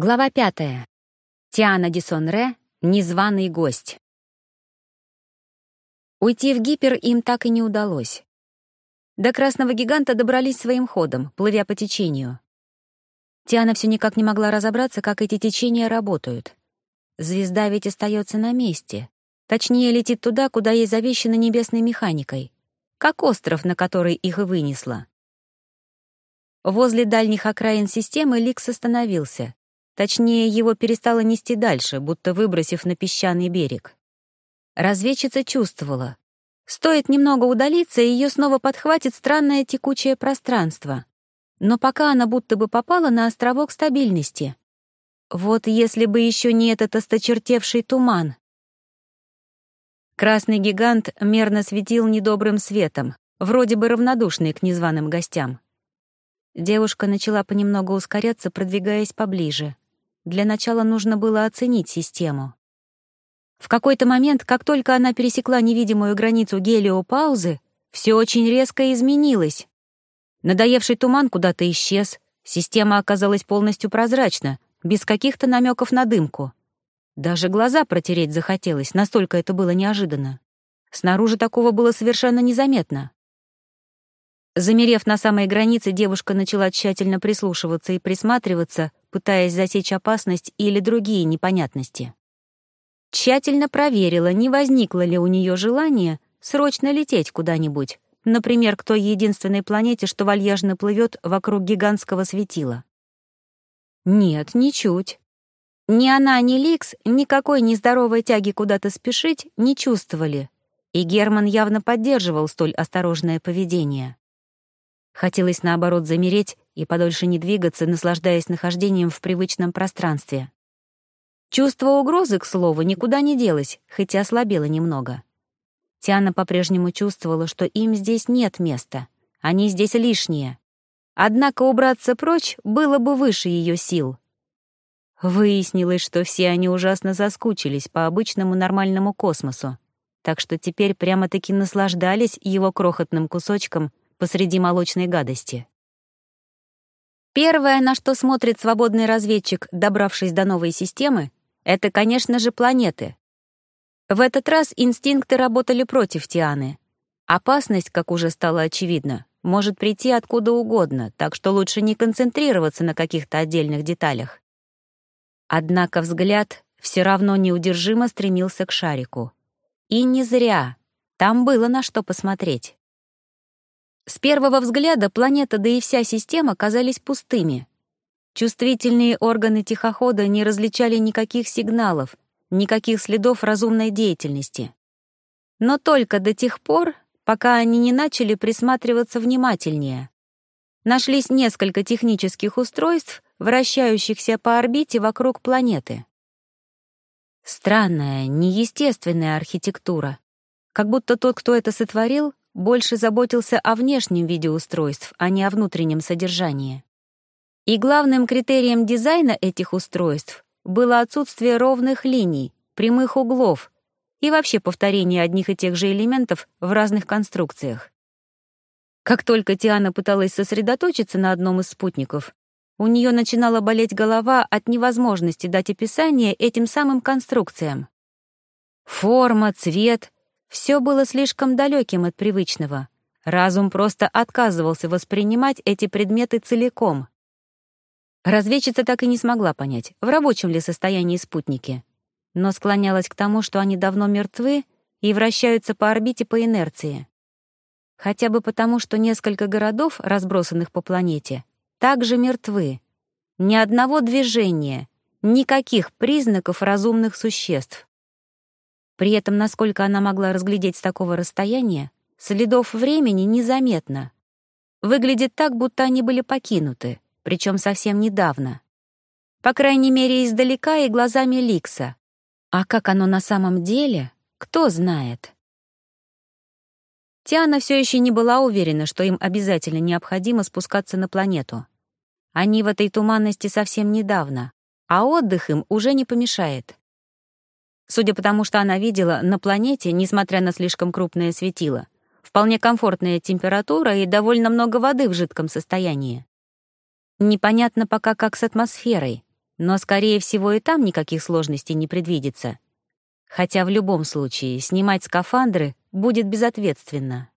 Глава пятая. Тиана Дисонре «Незваный гость». Уйти в гипер им так и не удалось. До красного гиганта добрались своим ходом, плывя по течению. Тиана все никак не могла разобраться, как эти течения работают. Звезда ведь остается на месте. Точнее, летит туда, куда ей завещено небесной механикой. Как остров, на который их и вынесло. Возле дальних окраин системы Ликс остановился. Точнее, его перестало нести дальше, будто выбросив на песчаный берег. Разведчица чувствовала. Стоит немного удалиться, и ее снова подхватит странное текучее пространство. Но пока она будто бы попала на островок стабильности. Вот если бы еще не этот осточертевший туман. Красный гигант мерно светил недобрым светом, вроде бы равнодушный к незваным гостям. Девушка начала понемногу ускоряться, продвигаясь поближе. Для начала нужно было оценить систему. В какой-то момент, как только она пересекла невидимую границу гелиопаузы, все очень резко изменилось. Надоевший туман куда-то исчез, система оказалась полностью прозрачна, без каких-то намеков на дымку. Даже глаза протереть захотелось, настолько это было неожиданно. Снаружи такого было совершенно незаметно. Замерев на самой границе, девушка начала тщательно прислушиваться и присматриваться, пытаясь засечь опасность или другие непонятности. Тщательно проверила, не возникло ли у нее желание срочно лететь куда-нибудь, например, к той единственной планете, что вальяжно плывет вокруг гигантского светила. Нет, ничуть. Ни она, ни Ликс никакой нездоровой тяги куда-то спешить не чувствовали, и Герман явно поддерживал столь осторожное поведение. Хотелось, наоборот, замереть и подольше не двигаться, наслаждаясь нахождением в привычном пространстве. Чувство угрозы, к слову, никуда не делось, хоть и ослабело немного. Тиана по-прежнему чувствовала, что им здесь нет места, они здесь лишние. Однако убраться прочь было бы выше ее сил. Выяснилось, что все они ужасно соскучились по обычному нормальному космосу, так что теперь прямо-таки наслаждались его крохотным кусочком посреди молочной гадости. Первое, на что смотрит свободный разведчик, добравшись до новой системы, это, конечно же, планеты. В этот раз инстинкты работали против Тианы. Опасность, как уже стало очевидно, может прийти откуда угодно, так что лучше не концентрироваться на каких-то отдельных деталях. Однако взгляд все равно неудержимо стремился к шарику. И не зря. Там было на что посмотреть. С первого взгляда планета, да и вся система казались пустыми. Чувствительные органы тихохода не различали никаких сигналов, никаких следов разумной деятельности. Но только до тех пор, пока они не начали присматриваться внимательнее. Нашлись несколько технических устройств, вращающихся по орбите вокруг планеты. Странная, неестественная архитектура. Как будто тот, кто это сотворил, больше заботился о внешнем виде устройств, а не о внутреннем содержании. И главным критерием дизайна этих устройств было отсутствие ровных линий, прямых углов и вообще повторение одних и тех же элементов в разных конструкциях. Как только Тиана пыталась сосредоточиться на одном из спутников, у нее начинала болеть голова от невозможности дать описание этим самым конструкциям. Форма, цвет все было слишком далеким от привычного. Разум просто отказывался воспринимать эти предметы целиком. Разведчица так и не смогла понять, в рабочем ли состоянии спутники, но склонялась к тому, что они давно мертвы и вращаются по орбите по инерции. Хотя бы потому, что несколько городов, разбросанных по планете, также мертвы. Ни одного движения, никаких признаков разумных существ. При этом, насколько она могла разглядеть с такого расстояния, следов времени незаметно. Выглядит так, будто они были покинуты, причем совсем недавно. По крайней мере, издалека и глазами Ликса. А как оно на самом деле, кто знает. Тиана все еще не была уверена, что им обязательно необходимо спускаться на планету. Они в этой туманности совсем недавно, а отдых им уже не помешает. Судя по тому, что она видела, на планете, несмотря на слишком крупное светило, вполне комфортная температура и довольно много воды в жидком состоянии. Непонятно пока, как с атмосферой, Но, скорее всего, и там никаких сложностей не предвидится. Хотя в любом случае снимать скафандры будет безответственно.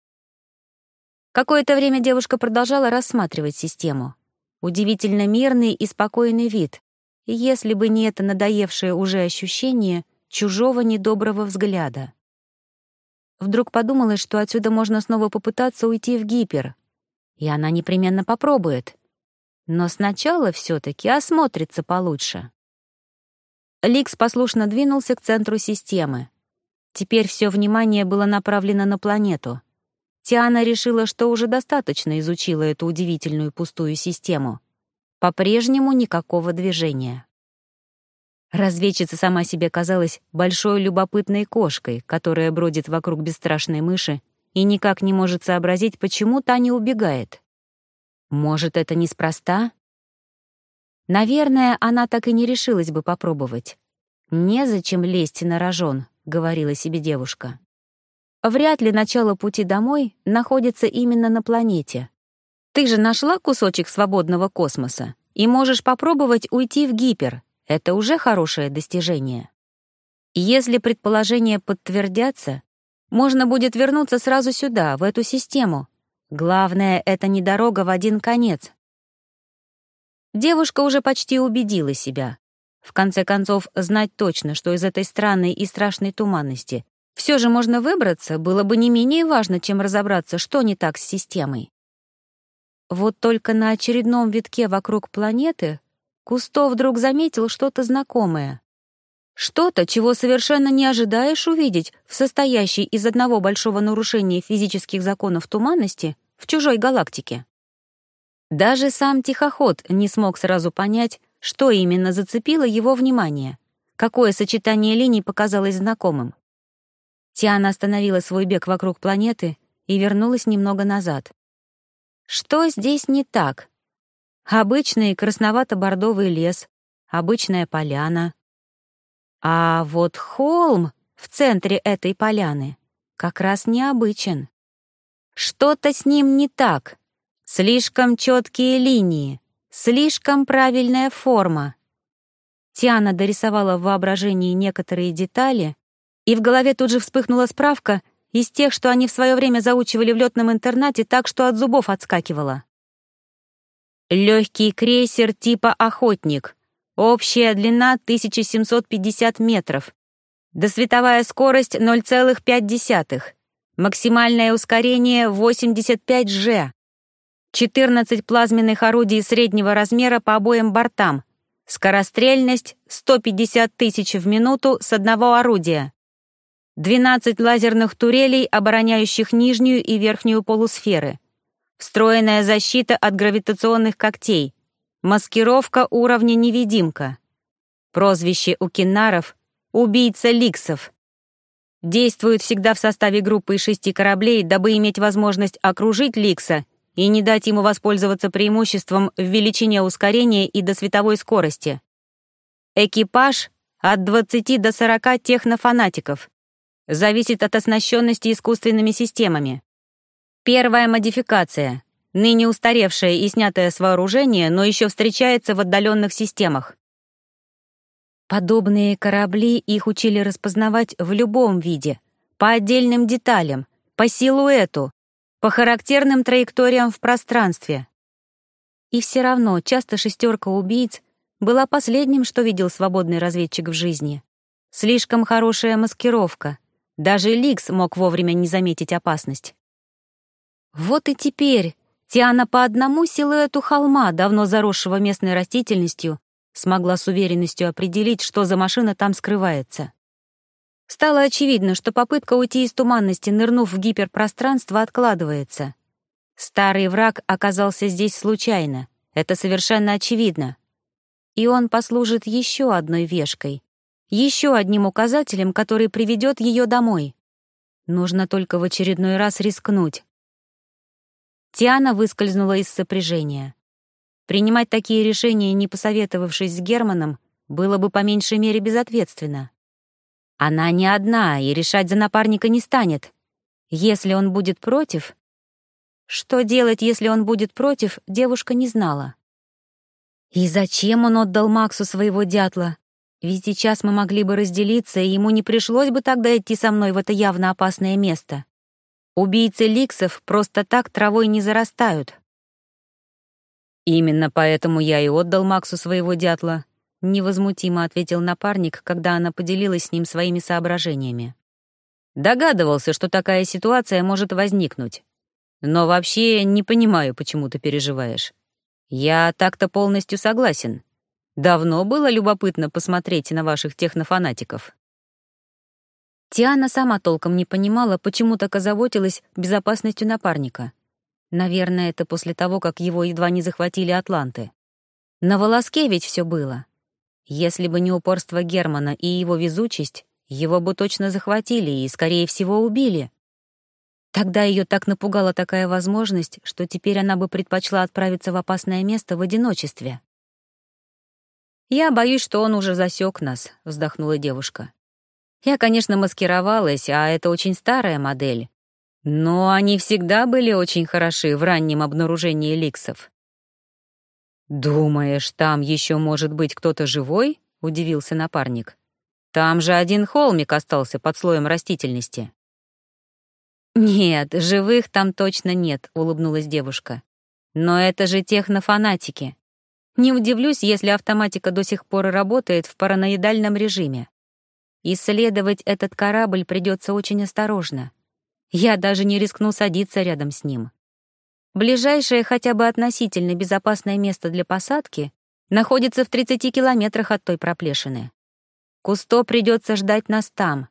Какое-то время девушка продолжала рассматривать систему. Удивительно мирный и спокойный вид, если бы не это надоевшее уже ощущение чужого недоброго взгляда. Вдруг подумалось, что отсюда можно снова попытаться уйти в гипер. И она непременно попробует. Но сначала все таки осмотрится получше. Ликс послушно двинулся к центру системы. Теперь все внимание было направлено на планету. Тиана решила, что уже достаточно изучила эту удивительную пустую систему. По-прежнему никакого движения. Разведчица сама себе казалась большой любопытной кошкой, которая бродит вокруг бесстрашной мыши и никак не может сообразить, почему та не убегает. Может, это неспроста? Наверное, она так и не решилась бы попробовать. «Незачем лезть на рожон», — говорила себе девушка. Вряд ли начало пути домой находится именно на планете. Ты же нашла кусочек свободного космоса и можешь попробовать уйти в гипер, это уже хорошее достижение. Если предположения подтвердятся, можно будет вернуться сразу сюда, в эту систему. Главное — это не дорога в один конец. Девушка уже почти убедила себя. В конце концов, знать точно, что из этой странной и страшной туманности все же можно выбраться, было бы не менее важно, чем разобраться, что не так с системой. Вот только на очередном витке вокруг планеты Кусто вдруг заметил что-то знакомое. Что-то, чего совершенно не ожидаешь увидеть в состоящей из одного большого нарушения физических законов туманности в чужой галактике. Даже сам тихоход не смог сразу понять, что именно зацепило его внимание, какое сочетание линий показалось знакомым. Тиана остановила свой бег вокруг планеты и вернулась немного назад. Что здесь не так? Обычный красновато-бордовый лес, обычная поляна. А вот холм в центре этой поляны как раз необычен. Что-то с ним не так. Слишком четкие линии, слишком правильная форма. Тиана дорисовала в воображении некоторые детали, и в голове тут же вспыхнула справка из тех, что они в свое время заучивали в летном интернате так, что от зубов отскакивала. Легкий крейсер типа «Охотник». Общая длина 1750 метров. Досветовая скорость 0,5. Максимальное ускорение 85 G. 14 плазменных орудий среднего размера по обоим бортам. Скорострельность 150 тысяч в минуту с одного орудия. 12 лазерных турелей, обороняющих нижнюю и верхнюю полусферы. Встроенная защита от гравитационных когтей. Маскировка уровня невидимка. Прозвище у кинаров — убийца ликсов. Действует всегда в составе группы из шести кораблей, дабы иметь возможность окружить ликса и не дать ему воспользоваться преимуществом в величине ускорения и до световой скорости. Экипаж — от 20 до 40 технофанатиков. Зависит от оснащенности искусственными системами. Первая модификация. Ныне устаревшее и снятое с вооружения, но еще встречается в отдаленных системах. Подобные корабли их учили распознавать в любом виде, по отдельным деталям, по силуэту, по характерным траекториям в пространстве. И все равно часто шестерка убийц была последним, что видел свободный разведчик в жизни. Слишком хорошая маскировка. Даже Ликс мог вовремя не заметить опасность. Вот и теперь Тиана по одному силуэту холма, давно заросшего местной растительностью, смогла с уверенностью определить, что за машина там скрывается. Стало очевидно, что попытка уйти из туманности, нырнув в гиперпространство, откладывается. Старый враг оказался здесь случайно, это совершенно очевидно. И он послужит еще одной вешкой, еще одним указателем, который приведет ее домой. Нужно только в очередной раз рискнуть, Тиана выскользнула из сопряжения. Принимать такие решения, не посоветовавшись с Германом, было бы по меньшей мере безответственно. Она не одна и решать за напарника не станет. Если он будет против... Что делать, если он будет против, девушка не знала. И зачем он отдал Максу своего дятла? Ведь сейчас мы могли бы разделиться, и ему не пришлось бы тогда идти со мной в это явно опасное место. Убийцы ликсов просто так травой не зарастают. Именно поэтому я и отдал Максу своего дятла, невозмутимо ответил напарник, когда она поделилась с ним своими соображениями. Догадывался, что такая ситуация может возникнуть. Но вообще не понимаю, почему ты переживаешь. Я так-то полностью согласен. Давно было любопытно посмотреть на ваших технофанатиков. Тиана сама толком не понимала, почему так озаботилась безопасностью напарника. Наверное, это после того, как его едва не захватили атланты. На волоске ведь все было. Если бы не упорство Германа и его везучесть, его бы точно захватили и, скорее всего, убили. Тогда ее так напугала такая возможность, что теперь она бы предпочла отправиться в опасное место в одиночестве. «Я боюсь, что он уже засек нас», — вздохнула девушка. «Я, конечно, маскировалась, а это очень старая модель. Но они всегда были очень хороши в раннем обнаружении ликсов». «Думаешь, там еще может быть кто-то живой?» — удивился напарник. «Там же один холмик остался под слоем растительности». «Нет, живых там точно нет», — улыбнулась девушка. «Но это же технофанатики. Не удивлюсь, если автоматика до сих пор работает в параноидальном режиме. Исследовать этот корабль придется очень осторожно. Я даже не рискну садиться рядом с ним. Ближайшее хотя бы относительно безопасное место для посадки находится в 30 километрах от той проплешины. Кусто придется ждать нас там,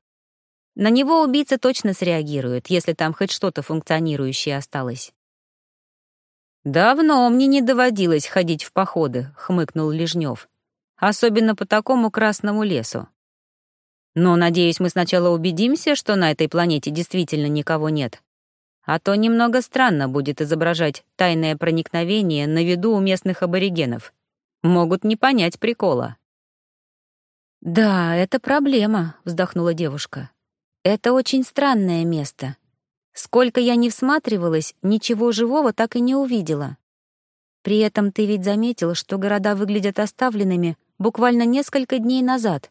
на него убийца точно среагирует, если там хоть что-то функционирующее осталось. «Давно мне не доводилось ходить в походы», — хмыкнул Лежнев. «Особенно по такому красному лесу. Но, надеюсь, мы сначала убедимся, что на этой планете действительно никого нет. А то немного странно будет изображать тайное проникновение на виду у местных аборигенов. Могут не понять прикола». «Да, это проблема», — вздохнула девушка. Это очень странное место. Сколько я не всматривалась, ничего живого так и не увидела. При этом ты ведь заметил, что города выглядят оставленными буквально несколько дней назад.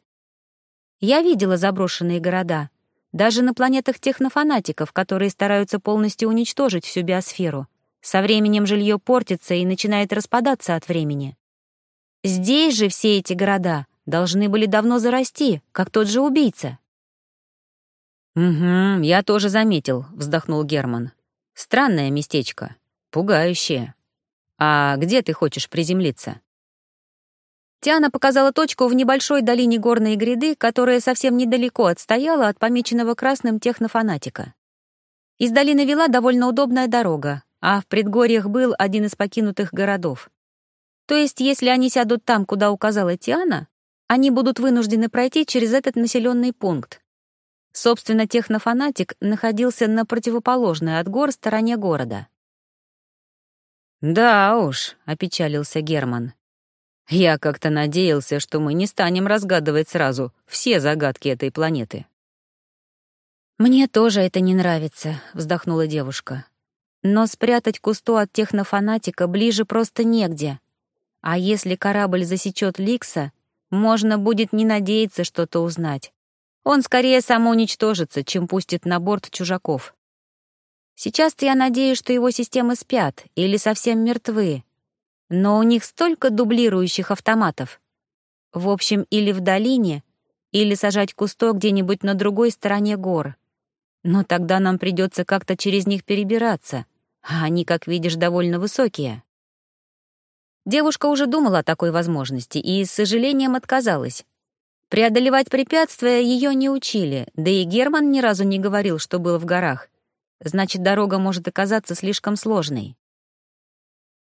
Я видела заброшенные города, даже на планетах технофанатиков, которые стараются полностью уничтожить всю биосферу. Со временем жилье портится и начинает распадаться от времени. Здесь же все эти города должны были давно зарасти, как тот же убийца. «Угу, я тоже заметил», — вздохнул Герман. «Странное местечко. Пугающее. А где ты хочешь приземлиться?» Тиана показала точку в небольшой долине горной гряды, которая совсем недалеко отстояла от помеченного красным технофанатика. Из долины вела довольно удобная дорога, а в предгорьях был один из покинутых городов. То есть, если они сядут там, куда указала Тиана, они будут вынуждены пройти через этот населенный пункт, Собственно, технофанатик находился на противоположной от гор стороне города. «Да уж», — опечалился Герман. «Я как-то надеялся, что мы не станем разгадывать сразу все загадки этой планеты». «Мне тоже это не нравится», — вздохнула девушка. «Но спрятать кусту от технофанатика ближе просто негде. А если корабль засечет Ликса, можно будет не надеяться что-то узнать. Он скорее самоуничтожится, чем пустит на борт чужаков. Сейчас-то я надеюсь, что его системы спят или совсем мертвы. Но у них столько дублирующих автоматов. В общем, или в долине, или сажать кусто где-нибудь на другой стороне гор. Но тогда нам придется как-то через них перебираться, а они, как видишь, довольно высокие. Девушка уже думала о такой возможности и с сожалением отказалась, Преодолевать препятствия ее не учили, да и Герман ни разу не говорил, что был в горах. Значит, дорога может оказаться слишком сложной.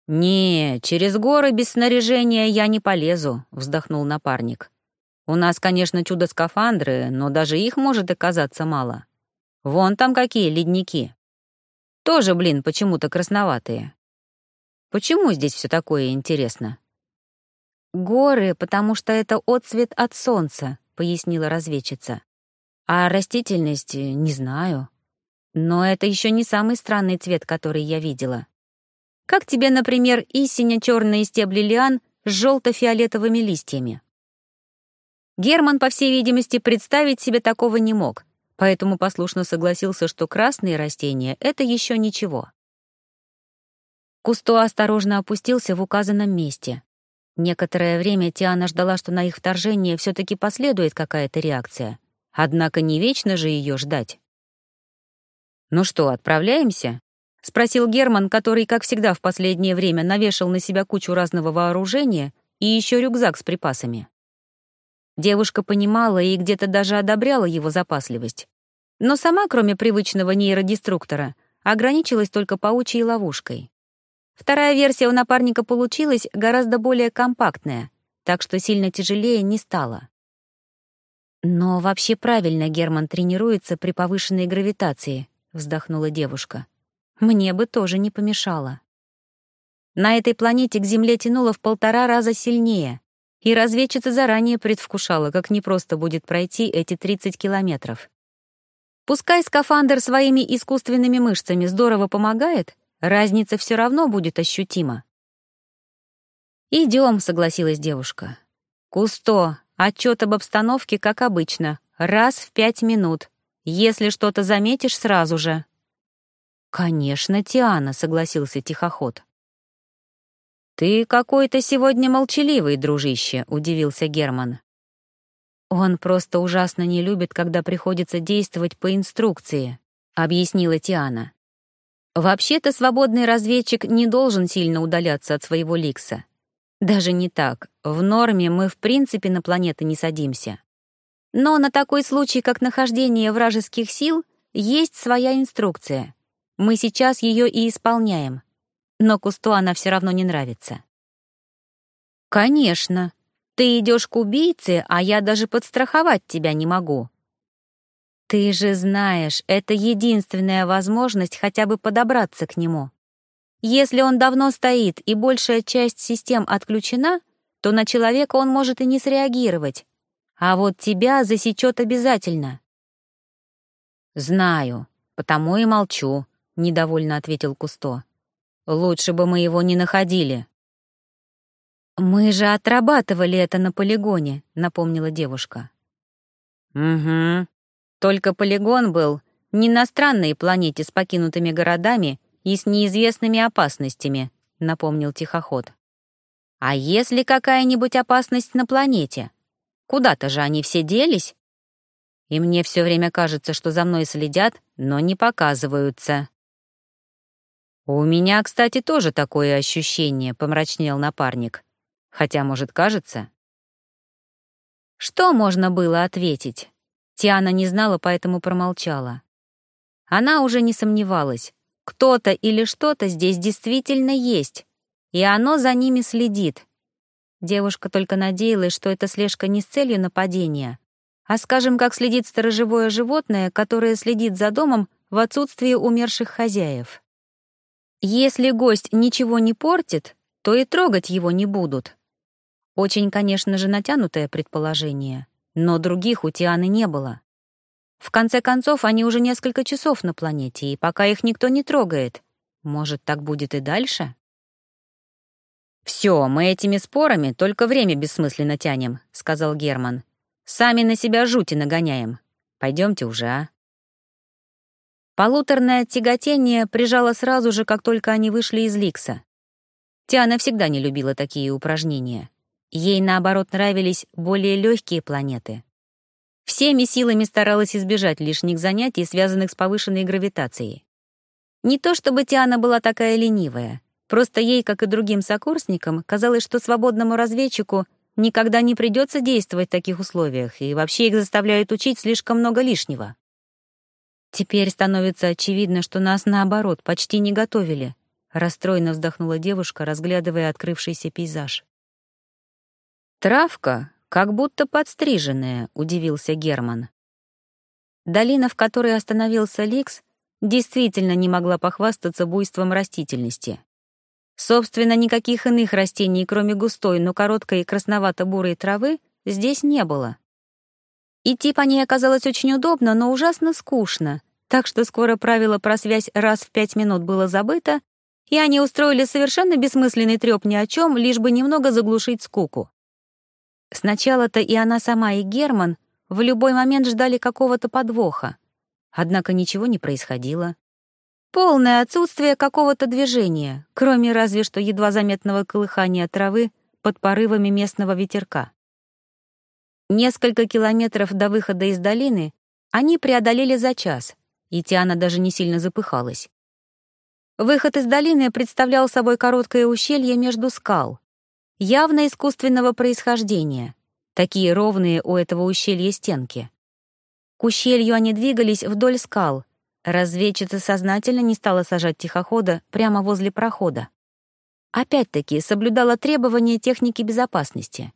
«Не, через горы без снаряжения я не полезу», — вздохнул напарник. «У нас, конечно, чудо-скафандры, но даже их может оказаться мало. Вон там какие ледники. Тоже, блин, почему-то красноватые. Почему здесь все такое интересно?» «Горы, потому что это отцвет от солнца», — пояснила разведчица. «А растительность — не знаю. Но это еще не самый странный цвет, который я видела. Как тебе, например, истиня черные стебли лиан с желто-фиолетовыми листьями. Герман, по всей видимости, представить себе такого не мог, поэтому послушно согласился, что красные растения — это еще ничего. Кусто осторожно опустился в указанном месте. Некоторое время Тиана ждала, что на их вторжение все таки последует какая-то реакция. Однако не вечно же ее ждать. «Ну что, отправляемся?» — спросил Герман, который, как всегда в последнее время, навешал на себя кучу разного вооружения и еще рюкзак с припасами. Девушка понимала и где-то даже одобряла его запасливость. Но сама, кроме привычного нейродеструктора, ограничилась только паучьей ловушкой. Вторая версия у напарника получилась гораздо более компактная, так что сильно тяжелее не стало. «Но вообще правильно Герман тренируется при повышенной гравитации», — вздохнула девушка. «Мне бы тоже не помешало». На этой планете к Земле тянуло в полтора раза сильнее, и разведчица заранее предвкушала, как непросто будет пройти эти 30 километров. Пускай скафандр своими искусственными мышцами здорово помогает, Разница все равно будет ощутима. «Идем», — согласилась девушка. «Кусто, отчет об обстановке, как обычно, раз в пять минут. Если что-то заметишь, сразу же». «Конечно, Тиана», — согласился тихоход. «Ты какой-то сегодня молчаливый, дружище», — удивился Герман. «Он просто ужасно не любит, когда приходится действовать по инструкции», — объяснила Тиана. Вообще-то свободный разведчик не должен сильно удаляться от своего ликса. Даже не так. В норме мы в принципе на планеты не садимся. Но на такой случай, как нахождение вражеских сил, есть своя инструкция. Мы сейчас ее и исполняем. Но Кусту она все равно не нравится. «Конечно. Ты идешь к убийце, а я даже подстраховать тебя не могу», ты же знаешь, это единственная возможность хотя бы подобраться к нему. Если он давно стоит и большая часть систем отключена, то на человека он может и не среагировать. А вот тебя засечет обязательно. «Знаю, потому и молчу», — недовольно ответил Кусто. «Лучше бы мы его не находили». «Мы же отрабатывали это на полигоне», — напомнила девушка. «Угу», только полигон был не на странной планете с покинутыми городами и с неизвестными опасностями, напомнил тихоход. А если какая-нибудь опасность на планете? Куда-то же они все делись? И мне все время кажется, что за мной следят, но не показываются. «У меня, кстати, тоже такое ощущение», — помрачнел напарник. «Хотя, может, кажется?» Что можно было ответить? Тиана не знала, поэтому промолчала. Она уже не сомневалась. Кто-то или что-то здесь действительно есть, и оно за ними следит. Девушка только надеялась, что это слежка не с целью нападения, а, скажем, как следит сторожевое животное, которое следит за домом в отсутствие умерших хозяев. Если гость ничего не портит, то и трогать его не будут. Очень, конечно же, натянутое предположение — но других у Тианы не было. В конце концов, они уже несколько часов на планете, и пока их никто не трогает. Может, так будет и дальше? «Все, мы этими спорами только время бессмысленно тянем», — сказал Герман. «Сами на себя жути нагоняем. Пойдемте уже, а?» Полуторное тяготение прижало сразу же, как только они вышли из Ликса. Тиана всегда не любила такие упражнения. Ей, наоборот, нравились более легкие планеты. Всеми силами старалась избежать лишних занятий, связанных с повышенной гравитацией. Не то чтобы Тиана была такая ленивая, просто ей, как и другим сокурсникам, казалось, что свободному разведчику никогда не придется действовать в таких условиях, и вообще их заставляют учить слишком много лишнего. Теперь становится очевидно, что нас, наоборот, почти не готовили, расстроенно вздохнула девушка, разглядывая открывшийся пейзаж. «Травка, как будто подстриженная», — удивился Герман. Долина, в которой остановился Ликс, действительно не могла похвастаться буйством растительности. Собственно, никаких иных растений, кроме густой, но короткой красновато-бурой травы, здесь не было. Идти по ней оказалось очень удобно, но ужасно скучно, так что скоро правило про связь раз в пять минут было забыто, и они устроили совершенно бессмысленный трёп ни о чем, лишь бы немного заглушить скуку. Сначала-то и она сама, и Герман в любой момент ждали какого-то подвоха. Однако ничего не происходило. Полное отсутствие какого-то движения, кроме разве что едва заметного колыхания травы под порывами местного ветерка. Несколько километров до выхода из долины они преодолели за час, и Тиана даже не сильно запыхалась. Выход из долины представлял собой короткое ущелье между скал, явно искусственного происхождения, такие ровные у этого ущелья стенки. К ущелью они двигались вдоль скал. Разведчица сознательно не стала сажать тихохода прямо возле прохода. Опять-таки соблюдала требования техники безопасности.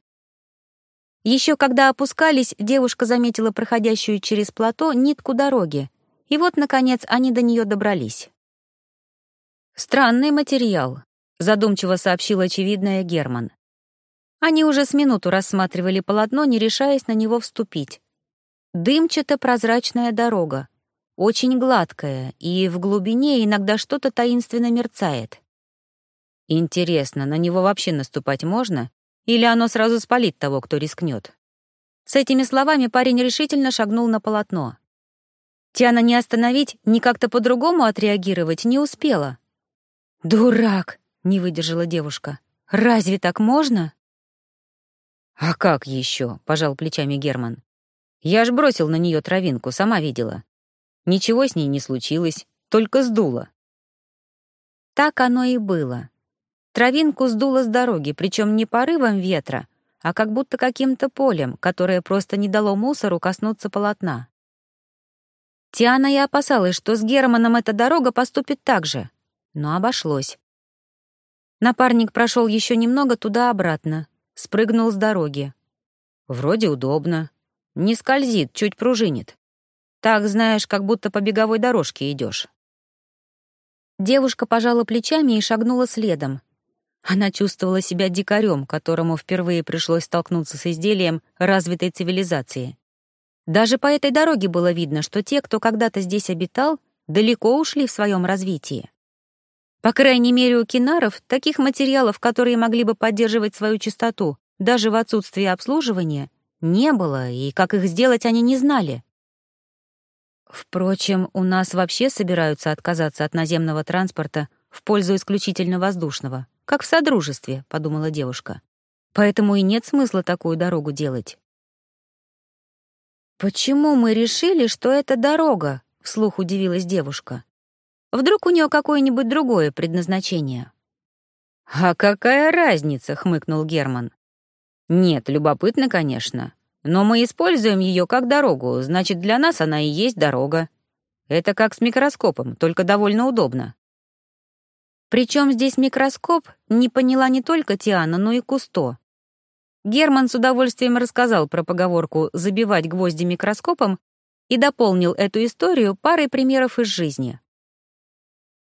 Еще когда опускались, девушка заметила проходящую через плато нитку дороги, и вот, наконец, они до нее добрались. «Странный материал», — задумчиво сообщил очевидное Герман. Они уже с минуту рассматривали полотно, не решаясь на него вступить. Дымчато-прозрачная дорога, очень гладкая, и в глубине иногда что-то таинственно мерцает. Интересно, на него вообще наступать можно? Или оно сразу спалит того, кто рискнет? С этими словами парень решительно шагнул на полотно. Тиана не остановить, ни как-то по-другому отреагировать не успела. «Дурак!» — не выдержала девушка. «Разве так можно?» «А как еще?» — пожал плечами Герман. «Я ж бросил на нее травинку, сама видела. Ничего с ней не случилось, только сдуло». Так оно и было. Травинку сдуло с дороги, причем не порывом ветра, а как будто каким-то полем, которое просто не дало мусору коснуться полотна. Тиана и опасалась, что с Германом эта дорога поступит так же, но обошлось. Напарник прошел еще немного туда-обратно, спрыгнул с дороги. Вроде удобно. Не скользит, чуть пружинит. Так, знаешь, как будто по беговой дорожке идешь. Девушка пожала плечами и шагнула следом. Она чувствовала себя дикарем, которому впервые пришлось столкнуться с изделием развитой цивилизации. Даже по этой дороге было видно, что те, кто когда-то здесь обитал, далеко ушли в своем развитии. По крайней мере, у кинаров таких материалов, которые могли бы поддерживать свою чистоту, даже в отсутствии обслуживания, не было, и как их сделать они не знали. Впрочем, у нас вообще собираются отказаться от наземного транспорта в пользу исключительно воздушного, как в Содружестве, подумала девушка. Поэтому и нет смысла такую дорогу делать. «Почему мы решили, что это дорога?» — вслух удивилась девушка. Вдруг у нее какое-нибудь другое предназначение? «А какая разница?» — хмыкнул Герман. «Нет, любопытно, конечно. Но мы используем ее как дорогу, значит, для нас она и есть дорога. Это как с микроскопом, только довольно удобно». Причем здесь микроскоп, не поняла не только Тиана, но и Кусто. Герман с удовольствием рассказал про поговорку «забивать гвозди микроскопом» и дополнил эту историю парой примеров из жизни.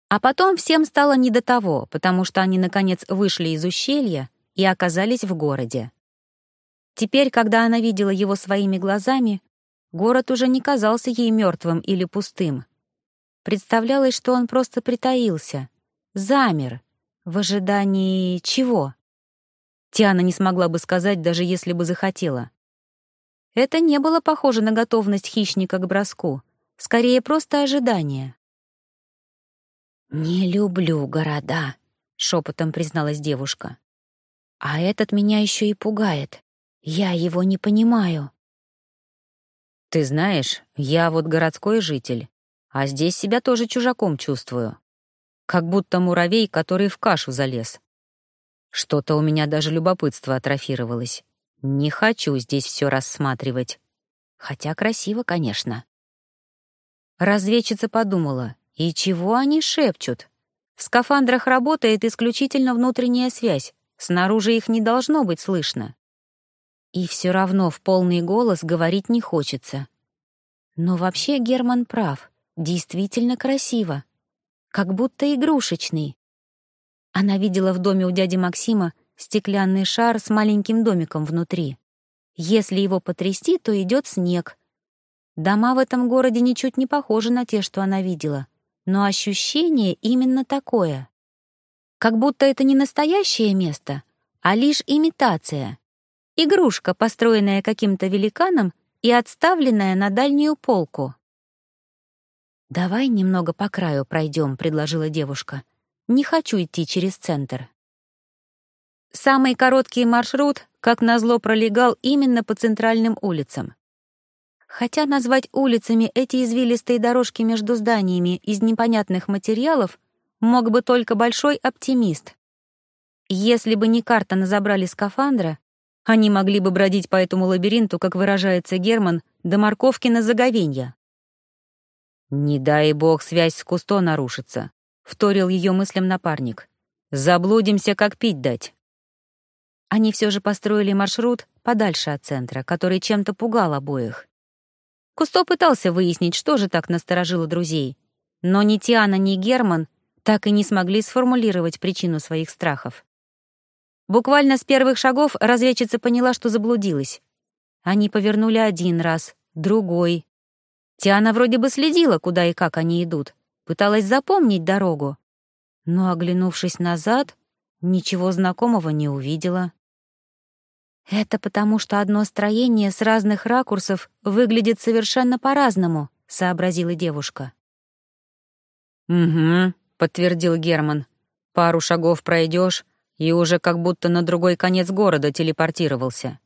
А потом всем стало не до того, потому что они, наконец, вышли из ущелья и оказались в городе. Теперь, когда она видела его своими глазами, город уже не казался ей мертвым или пустым. Представлялось, что он просто притаился, замер, в ожидании чего? Тиана не смогла бы сказать, даже если бы захотела. Это не было похоже на готовность хищника к броску, скорее просто ожидание. «Не люблю города», — шепотом призналась девушка. «А этот меня еще и пугает. Я его не понимаю». «Ты знаешь, я вот городской житель, а здесь себя тоже чужаком чувствую. Как будто муравей, который в кашу залез. Что-то у меня даже любопытство атрофировалось. Не хочу здесь все рассматривать. Хотя красиво, конечно». Разведчица подумала, и чего они шепчут? В скафандрах работает исключительно внутренняя связь, снаружи их не должно быть слышно. И все равно в полный голос говорить не хочется. Но вообще Герман прав, действительно красиво. Как будто игрушечный. Она видела в доме у дяди Максима стеклянный шар с маленьким домиком внутри. Если его потрясти, то идет снег. Дома в этом городе ничуть не похожи на те, что она видела — но ощущение именно такое. Как будто это не настоящее место, а лишь имитация. Игрушка, построенная каким-то великаном и отставленная на дальнюю полку. «Давай немного по краю пройдем», — предложила девушка. «Не хочу идти через центр». Самый короткий маршрут, как назло, пролегал именно по центральным улицам. Хотя назвать улицами эти извилистые дорожки между зданиями из непонятных материалов мог бы только большой оптимист. Если бы не карта на забрали скафандра, они могли бы бродить по этому лабиринту, как выражается Герман, до морковки на заговенья. «Не дай бог связь с Кусто нарушится», — вторил ее мыслям напарник. «Заблудимся, как пить дать». Они все же построили маршрут подальше от центра, который чем-то пугал обоих. Кусто пытался выяснить, что же так насторожило друзей, но ни Тиана, ни Герман так и не смогли сформулировать причину своих страхов. Буквально с первых шагов разведчица поняла, что заблудилась. Они повернули один раз, другой. Тиана вроде бы следила, куда и как они идут, пыталась запомнить дорогу. Но, оглянувшись назад, ничего знакомого не увидела. «Это потому, что одно строение с разных ракурсов выглядит совершенно по-разному», — сообразила девушка. «Угу», — подтвердил Герман. «Пару шагов пройдешь, и уже как будто на другой конец города телепортировался.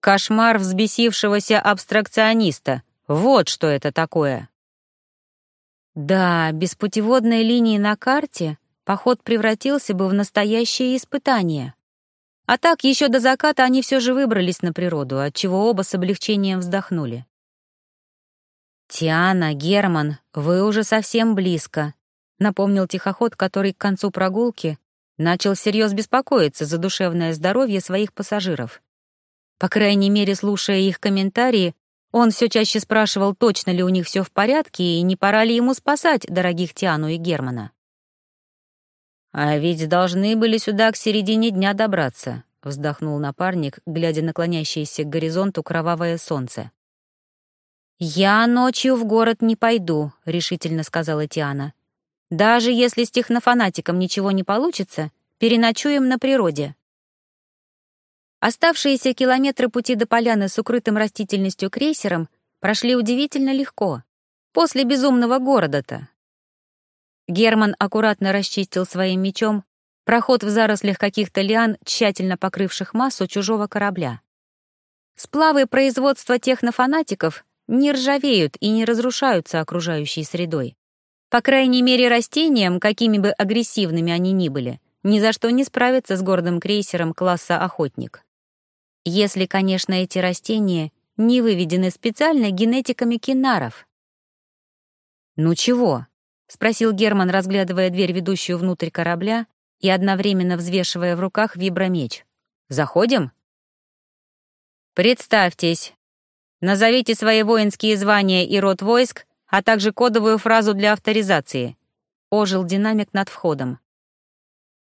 Кошмар взбесившегося абстракциониста. Вот что это такое». Да, без путеводной линии на карте поход превратился бы в настоящее испытание. А так, еще до заката они все же выбрались на природу, отчего оба с облегчением вздохнули. «Тиана, Герман, вы уже совсем близко», — напомнил тихоход, который к концу прогулки начал всерьез беспокоиться за душевное здоровье своих пассажиров. По крайней мере, слушая их комментарии, он все чаще спрашивал, точно ли у них все в порядке и не пора ли ему спасать дорогих Тиану и Германа. «А ведь должны были сюда к середине дня добраться», — вздохнул напарник, глядя на клонящееся к горизонту кровавое солнце. «Я ночью в город не пойду», — решительно сказала Тиана. «Даже если с технофанатиком ничего не получится, переночуем на природе». Оставшиеся километры пути до поляны с укрытым растительностью крейсером прошли удивительно легко. После безумного города-то. Герман аккуратно расчистил своим мечом проход в зарослях каких-то лиан, тщательно покрывших массу чужого корабля. Сплавы производства технофанатиков не ржавеют и не разрушаются окружающей средой. По крайней мере, растениям, какими бы агрессивными они ни были, ни за что не справятся с гордым крейсером класса «Охотник». Если, конечно, эти растения не выведены специально генетиками кинаров. «Ну чего?» — спросил Герман, разглядывая дверь, ведущую внутрь корабля, и одновременно взвешивая в руках вибромеч. «Заходим?» «Представьтесь. Назовите свои воинские звания и род войск, а также кодовую фразу для авторизации». Ожил динамик над входом.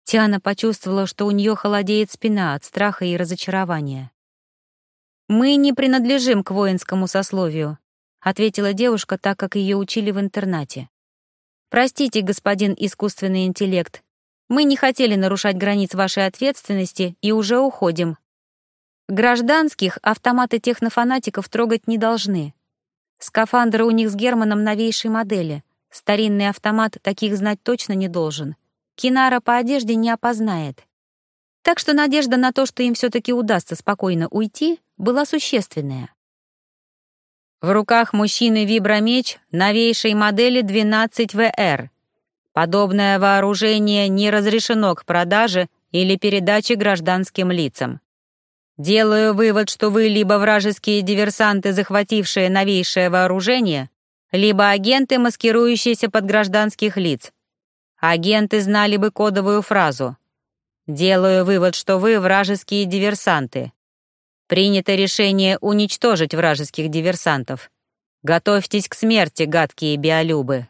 Тиана почувствовала, что у нее холодеет спина от страха и разочарования. «Мы не принадлежим к воинскому сословию», — ответила девушка, так как ее учили в интернате. Простите, господин искусственный интеллект, мы не хотели нарушать границ вашей ответственности и уже уходим. Гражданских автоматы технофанатиков трогать не должны. Скафандры у них с Германом новейшей модели. Старинный автомат таких знать точно не должен. Кинара по одежде не опознает. Так что надежда на то, что им все-таки удастся спокойно уйти, была существенная. В руках мужчины вибромеч новейшей модели 12ВР. Подобное вооружение не разрешено к продаже или передаче гражданским лицам. Делаю вывод, что вы либо вражеские диверсанты, захватившие новейшее вооружение, либо агенты, маскирующиеся под гражданских лиц. Агенты знали бы кодовую фразу. Делаю вывод, что вы вражеские диверсанты. Принято решение уничтожить вражеских диверсантов. Готовьтесь к смерти, гадкие биолюбы.